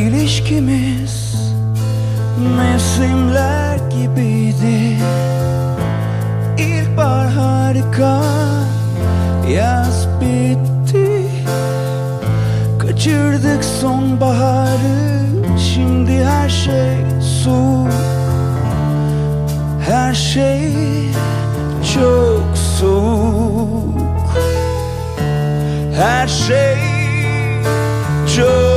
İlişkimiz mevsimler gibiydi. İlkbahar harika yaz bitti. Kaçırdık sonbaharı şimdi her şey su. Her şey çok soğuk. Her şey çok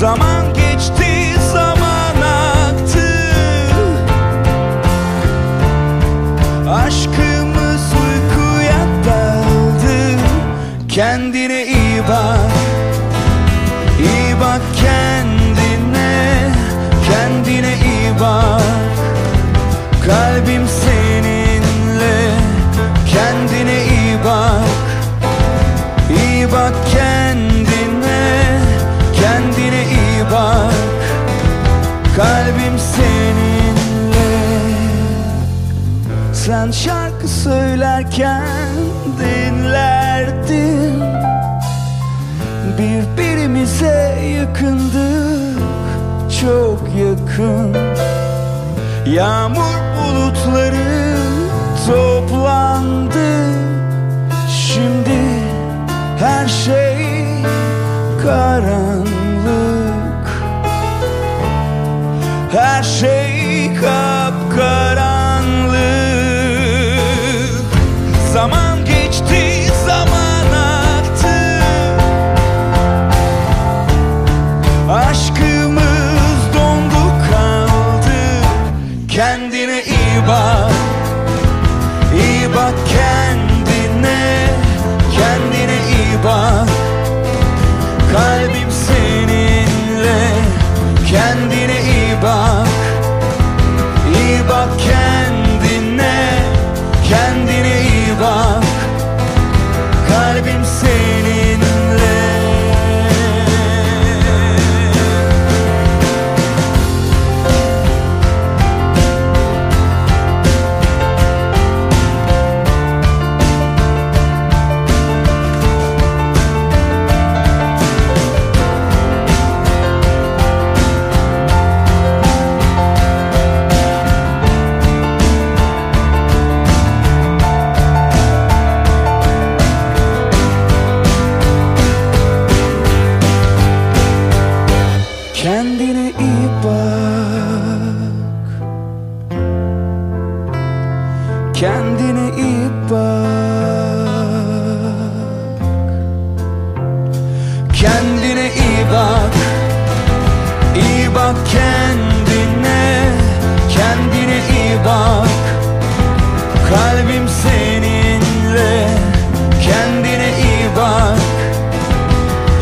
Zaman geçti zaman aktı. Aşkımız uykuya daldı. Kendine iyi bak şarkı söylerken dinlerdim. Birbirimize yakındık Çok yakın. Yağmur bulutları toplandı. Şimdi her şey karanlık Kendine iyi bak. Kendine iyi bak. İyi bak kendine. Kendine iyi bak. Kalbim seninle. Kendine iyi bak.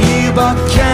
İyi bak kendine